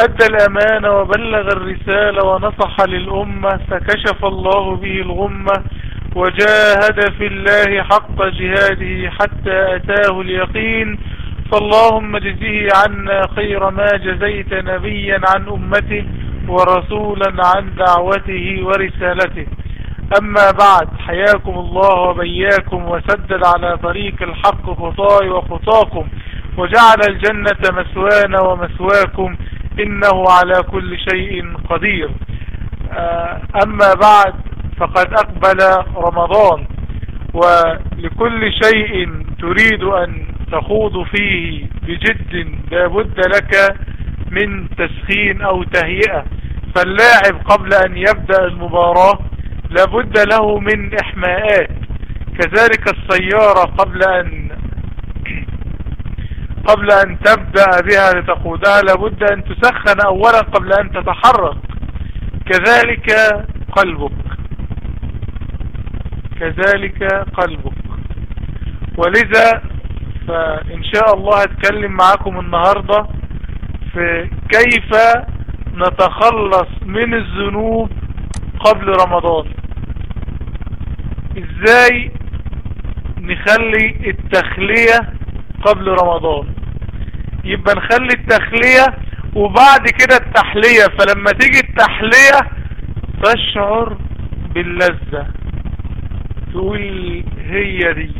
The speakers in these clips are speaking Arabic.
أدى الأمانة وبلغ الرسالة ونصح للأمة فكشف الله به الغمة وجاهد في الله حق جهاده حتى أتاه اليقين. فاللهم اجزه عنا خير ما جزيت نبيا عن أمته ورسولا عن دعوته ورسالته. أما بعد حياكم الله وبياكم وسدد على طريق الحق خطاي وخطاكم وجعل الجنة مسوانا ومسواكم إنه على كل شيء قدير. أما بعد فقد أقبل رمضان ولكل شيء تريد أن تخوض فيه بجد لابد لك من تسخين أو تهيئة. فاللاعب قبل أن يبدأ المباراة لابد له من إحماءات. كذلك السيارة قبل أن قبل أن تبدأ بها لتقودها لابد أن تسخن أولا قبل أن تتحرك. كذلك قلبك. كذلك قلبك. ولذا فإن شاء الله هتكلم معاكم النهاردة في كيف نتخلص من الذنوب قبل رمضان. إزاي نخلي التخلية قبل رمضان؟ يبقى نخلي التخلية وبعد كده التحلية فلما تيجي التحلية تشعر باللذة. تقول هي دي.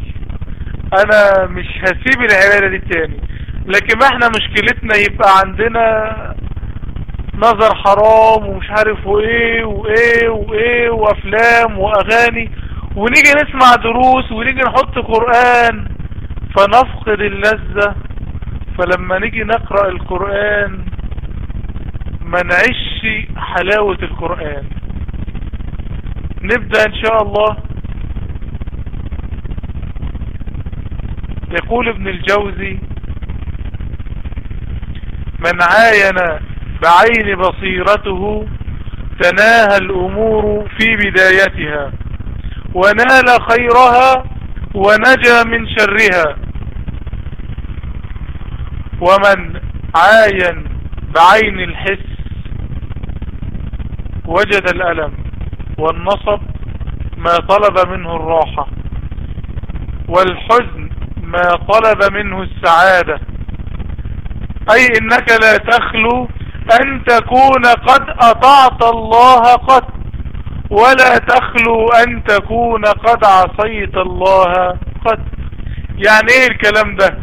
أنا مش هسيب العبادة دي تاني. لكن إحنا مشكلتنا يبقى عندنا نظر حرام ومش عارف وإيه وإيه وإيه وأفلام وأغاني. ونيجي نسمع دروس ونيجي نحط قرآن فنفقد اللذة. فلما نيجي نقرأ القرآن ما نعيش حلاوة القرآن. نبدأ إن شاء الله. يقول ابن الجوزي من عاين بعين بصيرته تناهى الأمور في بدايتها ونال خيرها ونجا من شرها. ومن عاين بعين الحس وجد الألم والنصب ما طلب منه الراحة والحزن ما طلب منه السعادة. أي إنك لا تخلو أن تكون قد أطعت الله قد ولا تخلو أن تكون قد عصيت الله قد يعني إيه الكلام ده؟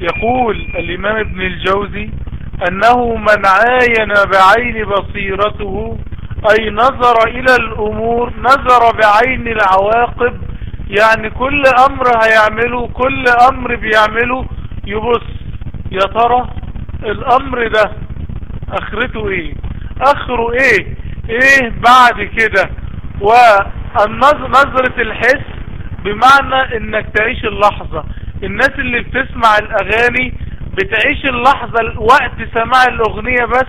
يقول الإمام ابن الجوزي أنه من عاين بعين بصيرته أي نظر إلى الأمور نظر بعين العواقب يعني كل أمر هيعمله كل أمر بيعمله يبص يا ترى الأمر ده آخرته إيه؟ آخره إيه؟ إيه بعد كده؟ ونظرة الحس بمعنى إنك تعيش اللحظة. الناس اللي بتسمع الأغاني بتعيش اللحظة وقت سماع الأغنية بس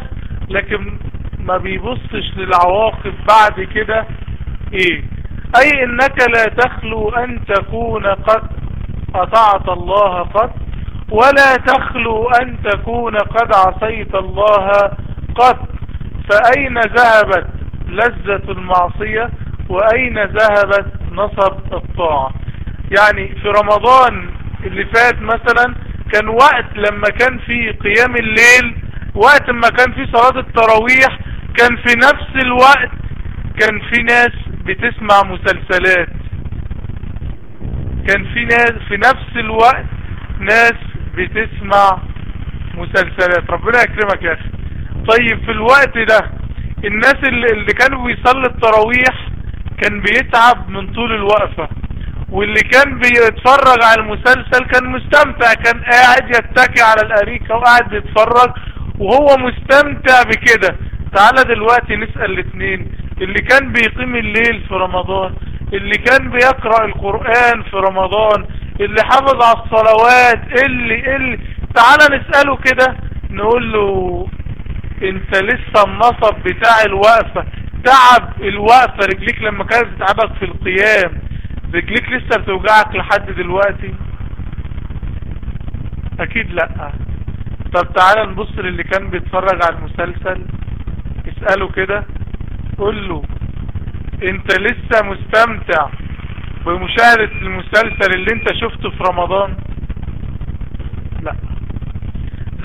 لكن ما بيبصش للعواقب بعد كده. إيه؟ أي إنك لا تخلو أن تكون قد أطعت الله قد ولا تخلو أن تكون قد عصيت الله قد. فأين ذهبت لذة المعصية؟ وأين ذهبت نصب الطاعة؟ يعني في رمضان اللي فات مثلا كان وقت لما كان في قيام الليل وقت ما كان في صلاة التراويح كان في نفس الوقت كان في ناس بتسمع مسلسلات. كان في ناس في نفس الوقت ناس بتسمع مسلسلات. ربنا يكرمك يا أخي. طيب في الوقت ده الناس اللي, كانوا بيصلي التراويح كان بيتعب من طول الوقفة. واللي كان بيتفرج على المسلسل كان مستمتع كان قاعد يتكي على الأريكة وقاعد بيتفرج وهو مستمتع بكده. تعالى دلوقتي نسأل الاثنين اللي كان بيقيم الليل في رمضان اللي كان بيقرأ القرآن في رمضان اللي حافظ على الصلوات اللي اللي. تعالى نسأله كده نقول له أنت لسه النصب بتاع الوقفة تعب الوقفة رجليك لما كانت بتتعبك في القيام. رجليك لسه بتوجعك لحد دلوقتي؟ أكيد لأ. طب تعالى نبص للي كان بيتفرج على المسلسل. اسأله كده. قول له أنت لسه مستمتع بمشاهدة المسلسل اللي أنت شفته في رمضان؟ لأ.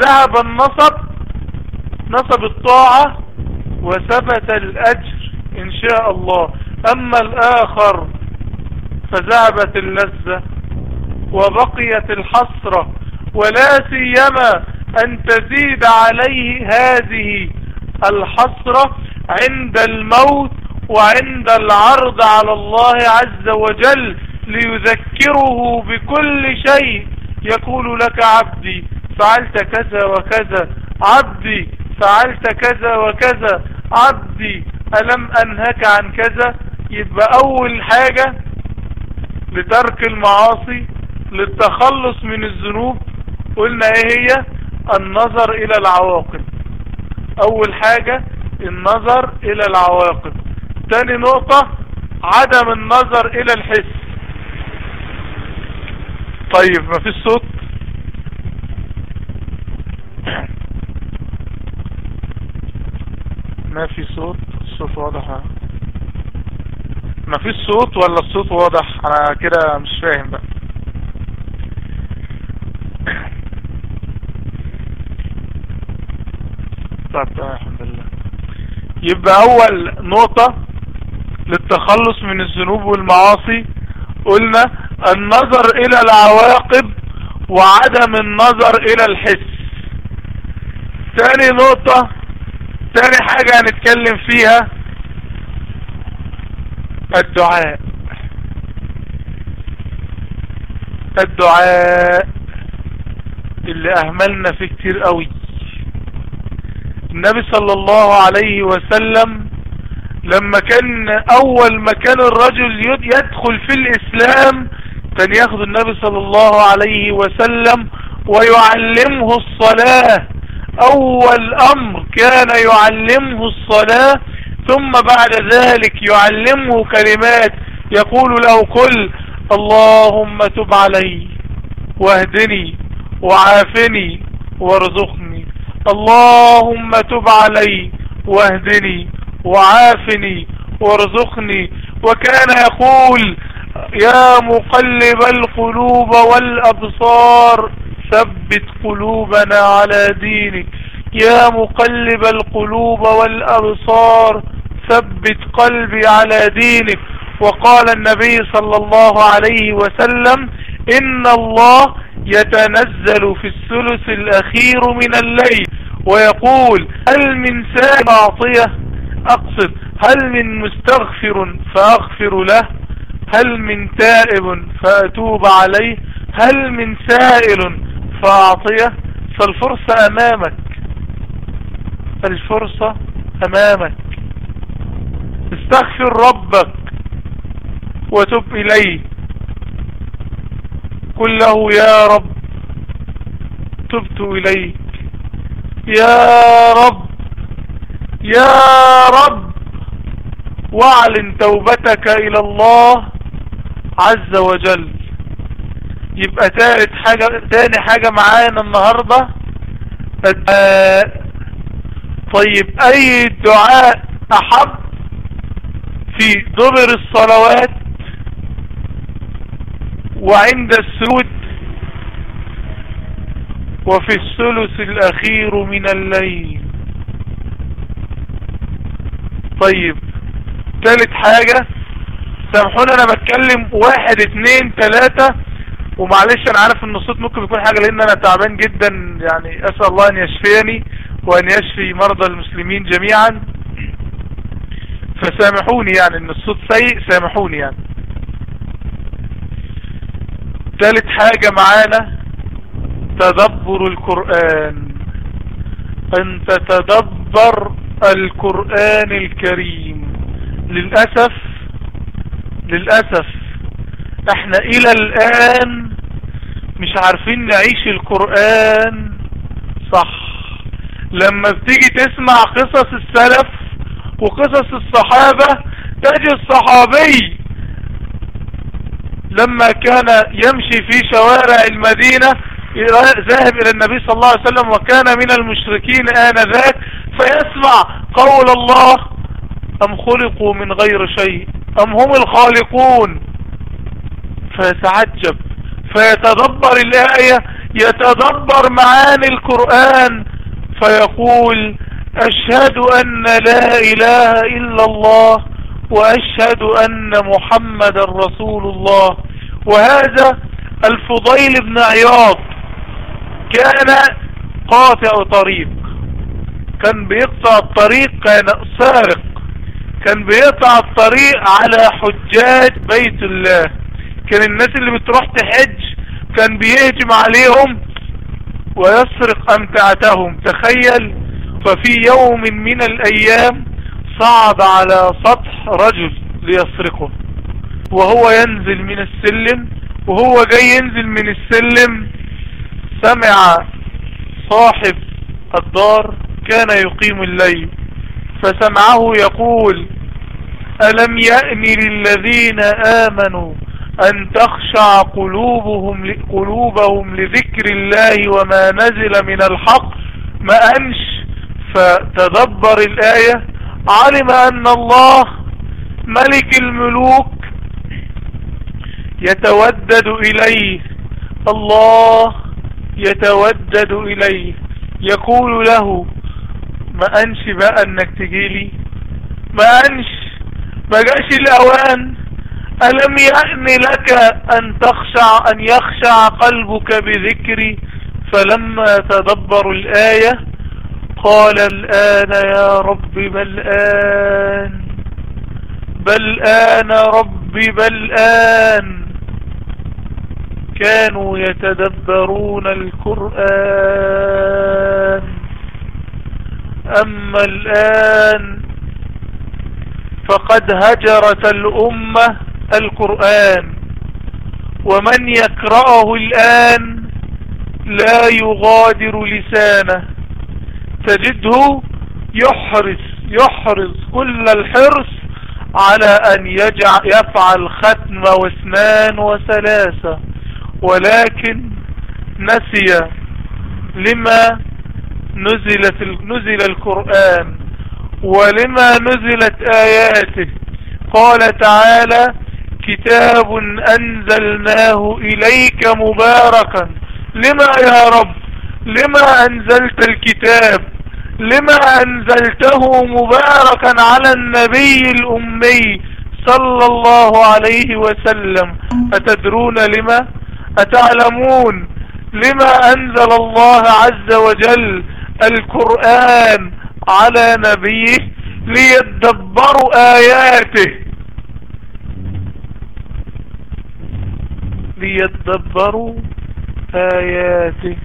ذهب النصب نصب الطاعة وثبت الأجر إن شاء الله. أما الآخر فذهبت اللذة وبقيت الحسرة ولا سيما أن تزيد عليه هذه الحسرة عند الموت وعند العرض على الله عز وجل ليذكره بكل شيء. يقول لك عبدي فعلت كذا وكذا. عبدي فعلت كذا وكذا. عبدي ألم أنهك عن كذا؟ يبقى أول حاجة لترك المعاصي للتخلص من الذنوب. قلنا إيه هي؟ النظر إلى العواقب. أول حاجة النظر إلى العواقب. تاني نقطة عدم النظر إلى الحس. طيب ما فيش صوت؟ ما في صوت؟ الصوت واضح. ما فيش صوت ولا الصوت واضح؟ أنا كده مش فاهم بقى. طب تمام الحمد لله. يبقى أول نقطة للتخلص من الذنوب والمعاصي. قلنا النظر إلى العواقب وعدم النظر إلى الحس. تاني نقطة تاني حاجة هنتكلم فيها الدعاء. الدعاء اللي أهملنا فيه كتير قوي. النبي صلى الله عليه وسلم لما كان أول ما كان الرجل يدخل في الإسلام كان ياخذ النبي صلى الله عليه وسلم ويعلمه الصلاة. أول أمر كان يعلمه الصلاة ثم بعد ذلك يعلمه كلمات يقول له كل اللهم تب علي واهدني وعافني وارزقني. اللهم تب علي واهدني وعافني وارزقني. وكان يقول يا مقلب القلوب والأبصار ثبت قلوبنا على دينك. يا مقلب القلوب والأبصار ثبت قلبي على دينك. وقال النبي صلى الله عليه وسلم إن الله يتنزل في الثلث الأخير من الليل. ويقول هل من سائل أعطيه أقصد هل من مستغفر فأغفر له؟ هل من تائب فأتوب عليه؟ هل من سائل فأعطيه؟ فالفرصة أمامك. الفرصة أمامك. استغفر ربك وتب إليه. قل له يا رب تبت إليك. يا رب يا رب واعلن توبتك إلى الله عز وجل. يبقى تالت حاجة تاني حاجة معانا النهاردة الدعاء طيب أي دعاء أحب في دبر الصلوات وعند السجود وفي الثلث الأخير من الليل. طيب ثالث حاجة سامحوني أنا بتكلم واحد اتنين تلاتة ومعلش أنا عارف إن الصوت ممكن يكون حاجة لأن أنا تعبان جدا يعني أسأل الله أن يشفيني. وأن يشفي مرضى المسلمين جميعا فسامحوني يعني إن الصوت سيء سامحوني يعني. ثالث حاجة معانا تدبر القرآن. أن تتدبر القرآن الكريم. للأسف للأسف إحنا إلى الآن مش عارفين نعيش القرآن صح. لما بتيجي تسمع قصص السلف وقصص الصحابة تجي الصحابي لما كان يمشي في شوارع المدينة ذاهب إلى النبي صلى الله عليه وسلم وكان من المشركين آنذاك فيسمع قول الله أم خلقوا من غير شيء؟ أم هم الخالقون؟ فيتعجب فيتدبر الآية يتدبر معاني القرآن فيقول أشهد أن لا إله إلا الله وأشهد أن محمد رسول الله. وهذا الفضيل بن عياض كان قاطع طريق كان بيقطع الطريق كان سارق كان بيقطع الطريق على حجاج بيت الله. كان الناس اللي بتروح تحج كان بيهجم عليهم ويسرق أمتعتهم. تخيل ففي يوم من الأيام صعد على سطح رجل ليسرقه وهو ينزل من السلم وهو جاي ينزل من السلم سمع صاحب الدار كان يقيم الليل فسمعه يقول ألم يأن للذين آمنوا أن تخشع قلوبهم قلوبهم لذكر الله وما نزل من الحق. ما أنش. فتدبر الآية. علم أن الله ملك الملوك يتودد إليه. الله يتودد إليه. يقول له ما أنش بقى أنك تجيلي؟ ما أنش. ما جاش الأوان. ألم يأن لك أن تخشع أن يخشع قلبك بذكري فلما تدبروا الآية قال الآن يا رب بل آن بل آن رب بل آن كانوا يتدبرون القرآن أما الآن فقد هجرت الأمة القرآن ومن يقرأه الآن لا يغادر لسانه. تجده يحرص يحرص كل الحرص على أن يجع يفعل ختم واثنان وثلاثة ولكن نسي لما نزلت نزل القرآن ولما نزلت آياته. قال تعالى كتاب أنزلناه إليك مباركا. لما يا رب؟ لما أنزلت الكتاب؟ لما أنزلته مباركا على النبي الأمي صلى الله عليه وسلم. أتدرون لما؟ أتعلمون لما أنزل الله عز وجل القرآن على نبيه ليدبروا آياته؟ ليدبروا آياته.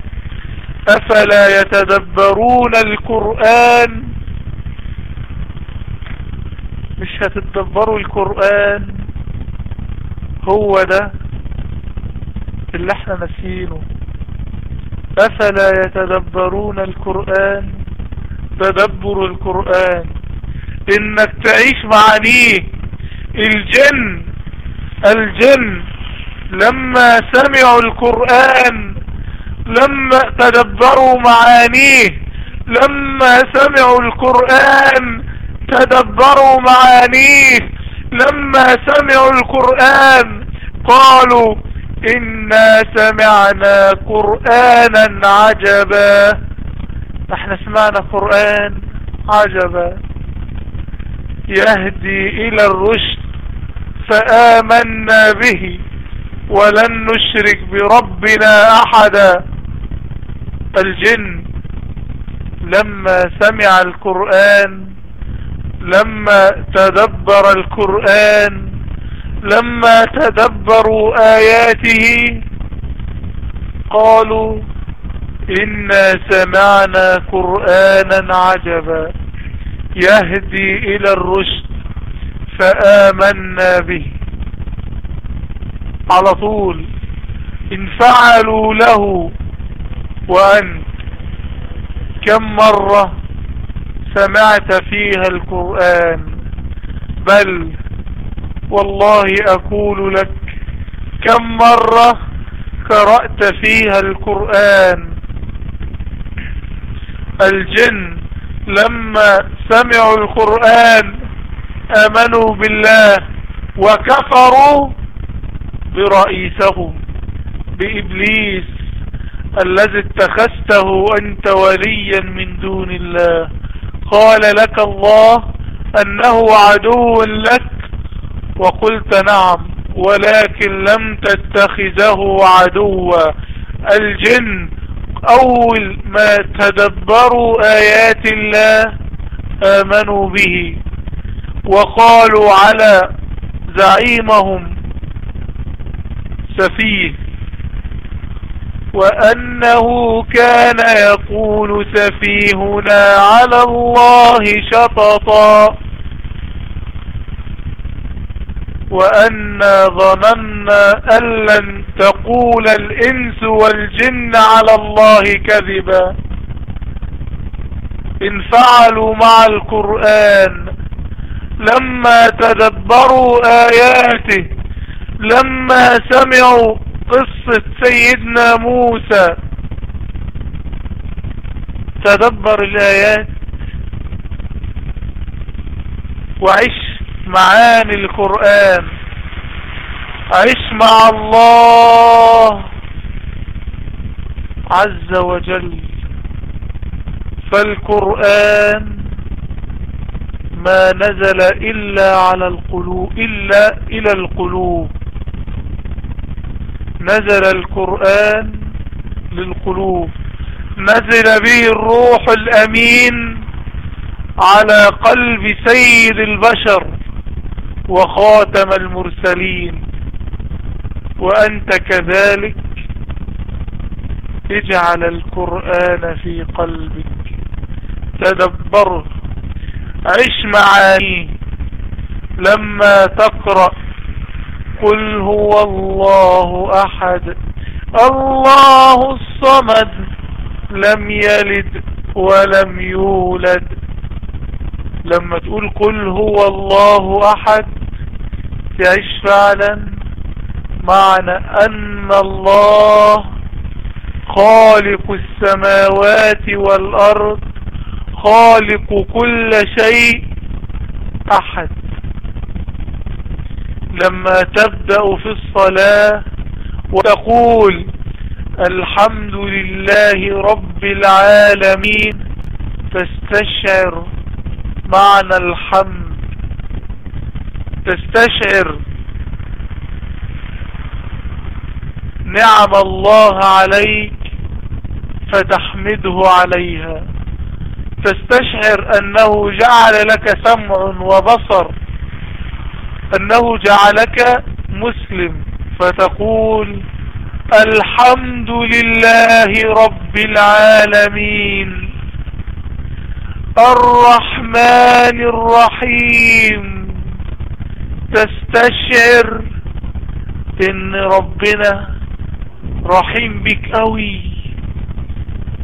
أفلا يتدبرون القرآن؟ مش هتتدبروا القرآن؟ هو ده اللي إحنا نسينه أفلا يتدبرون القرآن؟ تدبر القرآن. إنك تعيش معانيه الجن. الجن لما سمعوا القرآن لما تدبروا معانيه لما سمعوا القرآن تدبروا معانيه لما سمعوا القرآن قالوا إنا سمعنا قرآنا عجبا. إحنا سمعنا قرآن عجبا. يهدي إلى الرشد فآمنا به. ولن نشرك بربنا أحدا. الجن لما سمع القرآن لما تدبر القرآن لما تدبروا آياته قالوا إنا سمعنا قرآنا عجبا يهدي إلى الرشد فآمنا به. على طول. إن فعلوا له وأنت كم مرة سمعت فيها القرآن. بل والله أقول لك كم مرة قرأت فيها القرآن. الجن لما سمعوا القرآن آمنوا بالله وكفروا برئيسهم بإبليس الذي اتخذته أنت وليا من دون الله. قال لك الله أنه عدو لك؟ وقلت نعم ولكن لم تتخذه عدوا. الجن أول ما تدبروا آيات الله آمنوا به وقالوا على زعيمهم سفيه وأنه كان يقول سفيهنا على الله شططا وأنا ظننا أن لن تقول الإنس والجن على الله كذبا إن فعلوا مع القرآن لما تدبروا آياته لما سمعوا قصة سيدنا موسى تدبر الآيات وعش معاني القرآن عش مع الله عز وجل. فالقرآن ما نزل إلا على القلوب إلا إلى القلوب. نزل القرآن للقلوب. نزل به الروح الأمين على قلب سيد البشر وخاتم المرسلين. وأنت كذلك اجعل القرآن في قلبك. تدبره. عش معانيه. لما تقرأ قل هو الله أحد. الله الصمد لم يلد ولم يولد. لما تقول قل هو الله أحد تعيش فعلا معنى أن الله خالق السماوات والأرض خالق كل شيء أحد. لما تبدأ في الصلاة وتقول الحمد لله رب العالمين تستشعر معنى الحمد تستشعر نعم الله عليك فتحمده عليها تستشعر أنه جعل لك سمع وبصر أنه جعلك مسلم فتقول الحمد لله رب العالمين الرحمن الرحيم تستشعر إن ربنا رحيم بك قوي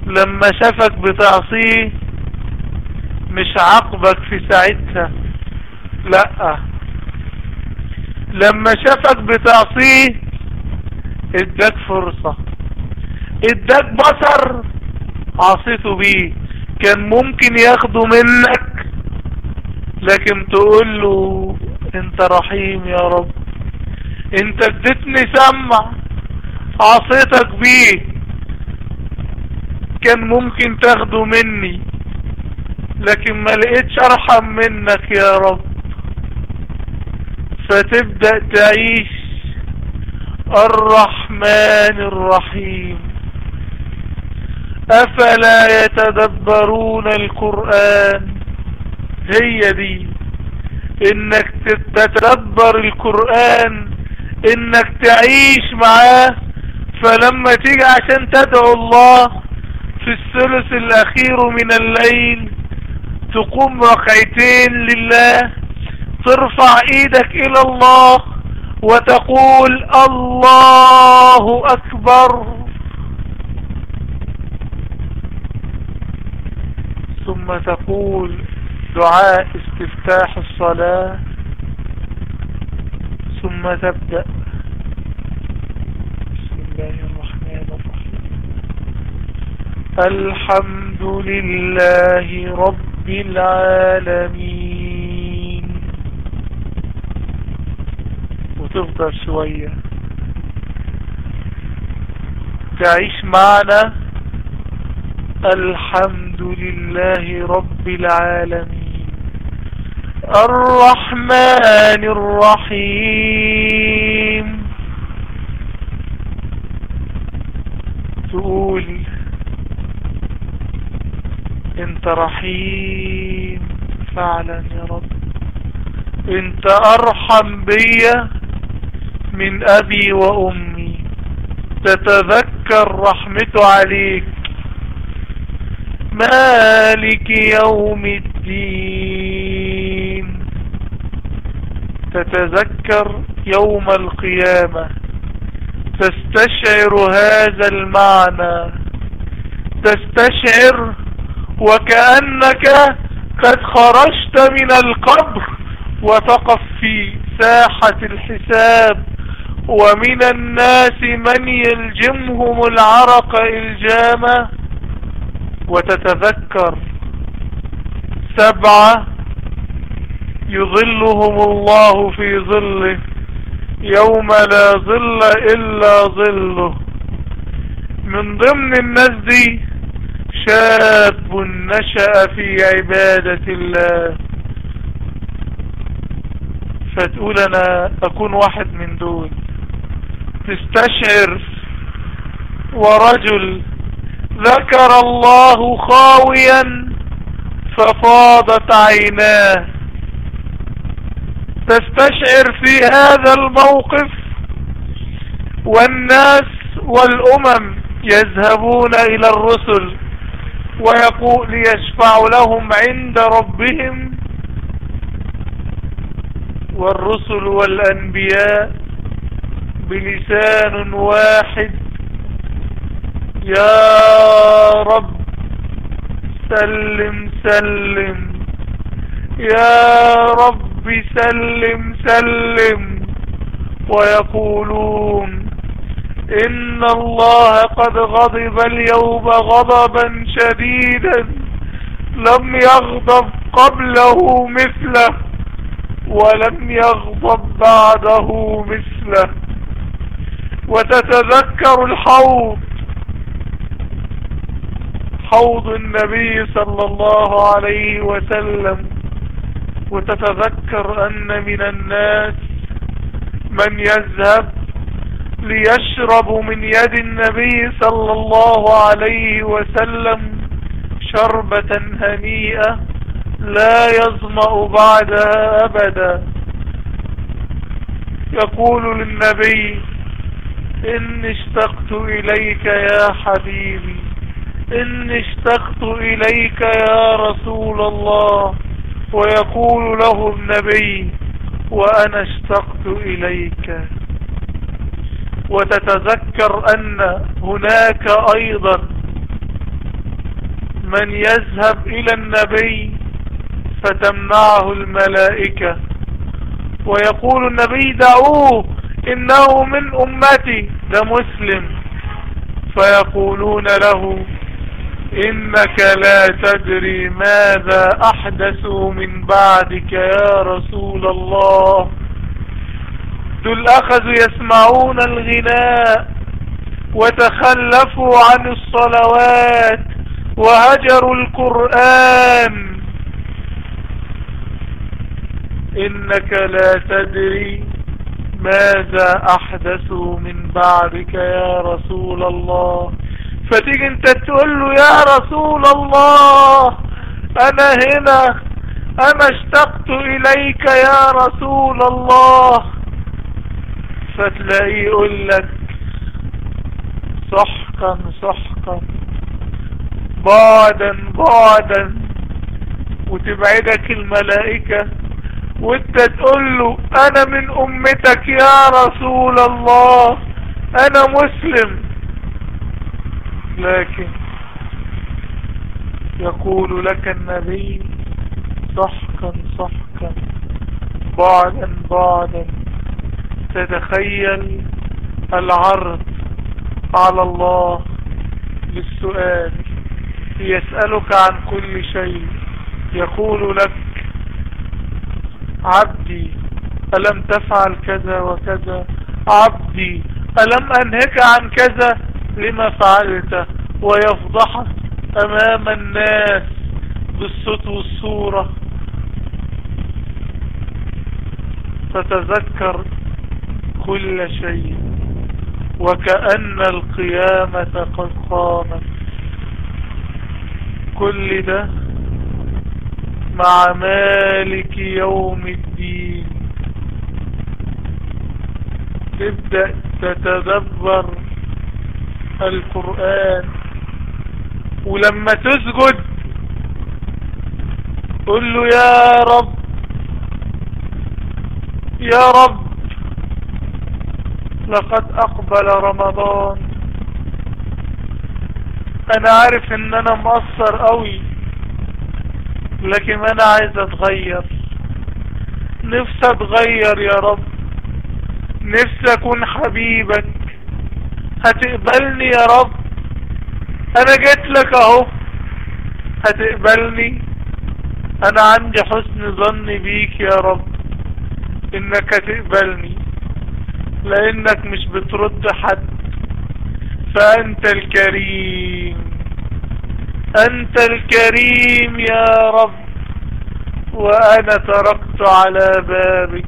لما شافك بتعصيه مش عاقبك في ساعتها لأ. لما شافك بتعصيه اداك فرصة. اداك بصر عصيته بيه. كان ممكن ياخده منك لكن تقول له أنت رحيم يا رب. أنت اديتني سمع عصيتك بيه. كان ممكن تاخده مني لكن ما لقيتش أرحم منك يا رب. فتبدأ تعيش الرحمن الرحيم. أفلا يتدبرون القرآن؟ هي دي. إنك تتدبر القرآن إنك تعيش معاه فلما تيجي عشان تدعو الله في الثلث الأخير من الليل تقوم ركعتين لله ترفع إيدك إلى الله وتقول الله أكبر. ثم تقول دعاء استفتاح الصلاة. ثم تبدأ. بسم الله الرحمن الرحيم. الحمد لله رب العالمين. وتفضل شوية. تعيش معنا. الحمد لله رب العالمين. الرحمن الرحيم. تقول انت رحيم فعلا يا رب. انت أرحم بي من أبي وأمي. تتذكر رحمته عليك. مالك يوم الدين. تتذكر يوم القيامة. تستشعر هذا المعنى. تستشعر وكأنك قد خرجت من القبر وتقف في ساحة الحساب. ومن الناس من يلجمهم العرق الجامة وتتذكر سبعة يظلهم الله في ظله يوم لا ظل إلا ظله. من ضمن الناس دي شاب نشأ في عبادة الله. فتقول أنا أكون واحد من دول. تستشعر ورجل ذكر الله خاويا ففاضت عيناه. تستشعر في هذا الموقف والناس والأمم يذهبون إلى الرسل ويقول ليشفع لهم عند ربهم والرسل والأنبياء بلسان واحد. يا رب سلم سلم. يا رب سلم سلم. ويقولون إن الله قد غضب اليوم غضبا شديدا. لم يغضب قبله مثله ولم يغضب بعده مثله. وتتذكر الحوض. حوض النبي صلى الله عليه وسلم. وتتذكر أن من الناس من يذهب ليشرب من يد النبي صلى الله عليه وسلم شربة هنيئة لا يظمأ بعدها أبدا. يقول للنبي إني اشتقت إليك يا حبيبي. إني اشتقت إليك يا رسول الله. ويقول له النبي وأنا اشتقت إليك. وتتذكر أن هناك أيضا من يذهب إلى النبي فتمنعه الملائكة. ويقول النبي دعوه. إنه من أمتي ده مسلم فيقولون له إنك لا تدري ماذا أحدثوا من بعدك يا رسول الله. دول أخذوا يسمعون الغناء وتخلفوا عن الصلوات وهجروا القرآن. إنك لا تدري ماذا أحدثوا من بعدك يا رسول الله؟ فتيجي أنت تقول له يا رسول الله أنا هنا أنا اشتقت إليك يا رسول الله. فتلاقيه يقول لك سحقا سحقا بعدا بعدا. وتبعدك الملائكة. وانت تقول له أنا من أمتك يا رسول الله أنا مسلم. لكن يقول لك النبي صحكا صحكا بعدا بعدا. تتخيل العرض على الله للسؤال يسألك عن كل شيء يقول لك عبدي ألم تفعل كذا وكذا؟ عبدي ألم أنهك عن كذا؟ لما فعلت ويفضحك أمام الناس بالصوت والصورة. فتذكر كل شيء وكأن القيامة قد قامت. كل ده مع مالك يوم الدين. تبدأ تتدبر القرآن. ولما تسجد قل له يا رب يا رب لقد أقبل رمضان. أنا عارف إن أنا مقصر قوي لكن أنا عايز أتغير. نفسي أتغير يا رب. نفسي أكون حبيبك. هتقبلني يا رب. أنا جيت لك أهو. هتقبلني. أنا عندي حسن ظن بيك يا رب إنك هتقبلني لأنك مش بترد حد فأنت الكريم. أنت الكريم يا رب وأنا تركت على بابك.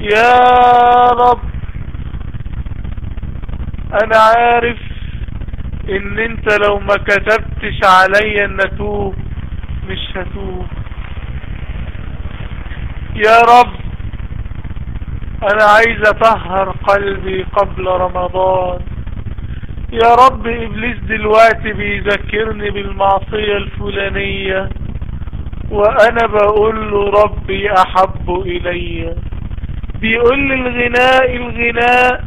يا رب أنا عارف إن أنت لو ما كتبتش عليا أن أتوب مش هتوب. يا رب أنا عايز أطهر قلبي قبل رمضان. يا رب إبليس دلوقتي بيذكرني بالمعصية الفلانية وأنا بقول له ربي أحب إلي. بيقول لي الغناء الغناء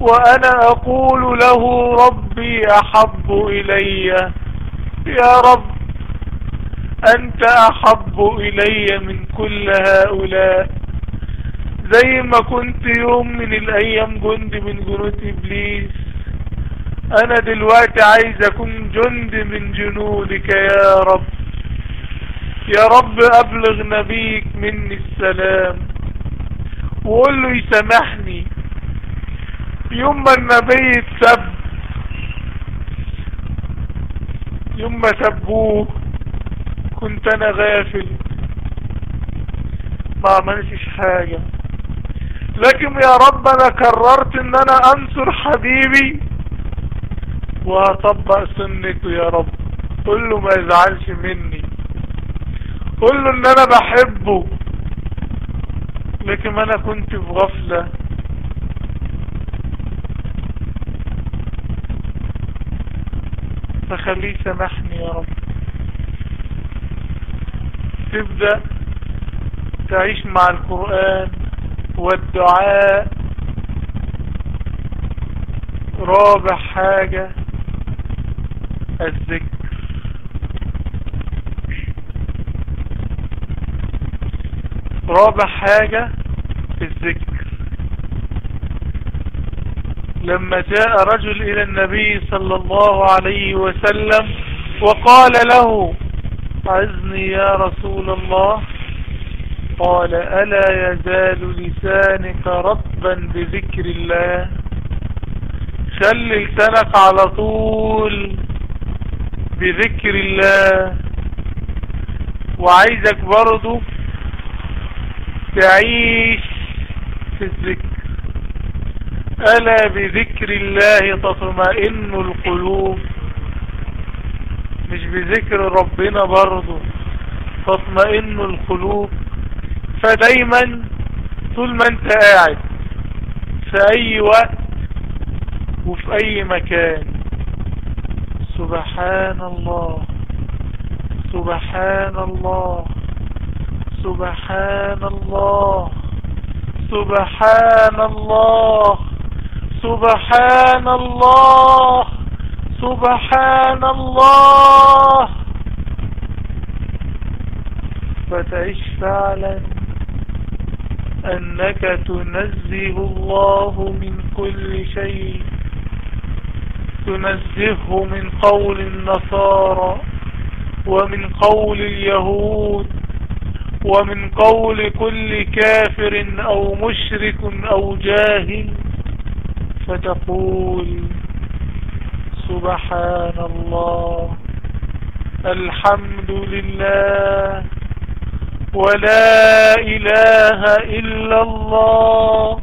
وأنا أقول له ربي أحب إلي. يا رب أنت أحب إلي من كل هؤلاء. زي ما كنت يوم من الأيام جند من جنود إبليس أنا دلوقتي عايز أكون جند من جنودك يا رب. يا رب أبلغ نبيك مني السلام. وقول له يسامحني. يوم ما النبي اتسب يوم ما سبوه كنت أنا غافل. ما عملتش حاجة. لكن يا رب أنا قررت إن أنا أنصر حبيبي. وهطبق سنته يا رب. قل له ما يزعلش مني. قل له إن أنا بحبه. لكن أنا كنت في غفلة. فخليه سامحني يا رب. تبدأ تعيش مع القرآن والدعاء. رابع حاجة الذكر رابع حاجة الذكر لما جاء رجل إلى النبي صلى الله عليه وسلم وقال له عزني يا رسول الله. قال ألا يزال لسانك رطبا بذكر الله. خلي لسانك على طول. بذكر الله. وعايزك برضو تعيش في الذكر. ألا بذكر الله تطمئن القلوب. مش بذكر ربنا برضو تطمئن القلوب. فدايما طول ما أنت قاعد في أي وقت وفي أي مكان سبحان الله. سبحان الله. سبحان الله. سبحان الله. سبحان الله. سبحان الله فتعيش فعلا أنك تنزه الله من كل شيء. تنزهه من قول النصارى ومن قول اليهود ومن قول كل كافر أو مشرك أو جاهل فتقول سبحان الله الحمد لله ولا إله إلا الله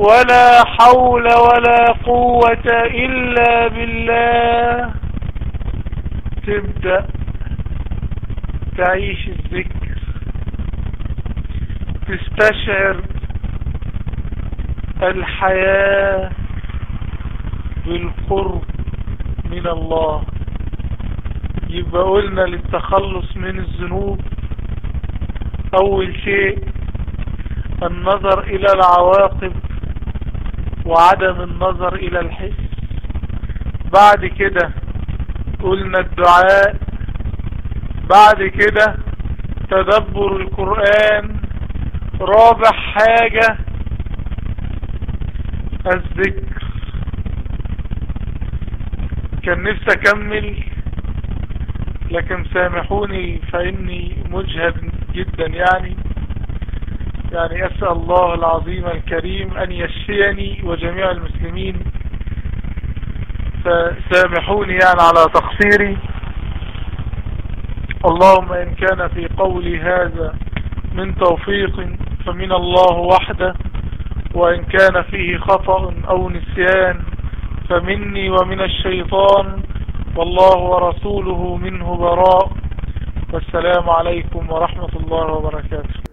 ولا حول ولا قوة إلا بالله. تبدأ تعيش الذكر. تستشعر الحياة بالقرب من الله. يبقى قلنا للتخلص من الذنوب. أول شيء النظر إلى العواقب. وعدم النظر إلى الحس. بعد كده قلنا الدعاء. بعد كده تدبر القرآن. رابع حاجة الذكر. كان نفسي أكمل لكن سامحوني فإني مجهد جدا يعني. يعني أسأل الله العظيم الكريم أن يشفيني وجميع المسلمين فسامحوني يعني على تقصيري. اللهم إن كان في قولي هذا من توفيق فمن الله وحده وإن كان فيه خطأ أو نسيان فمني ومن الشيطان والله ورسوله منه براء. والسلام عليكم ورحمة الله وبركاته.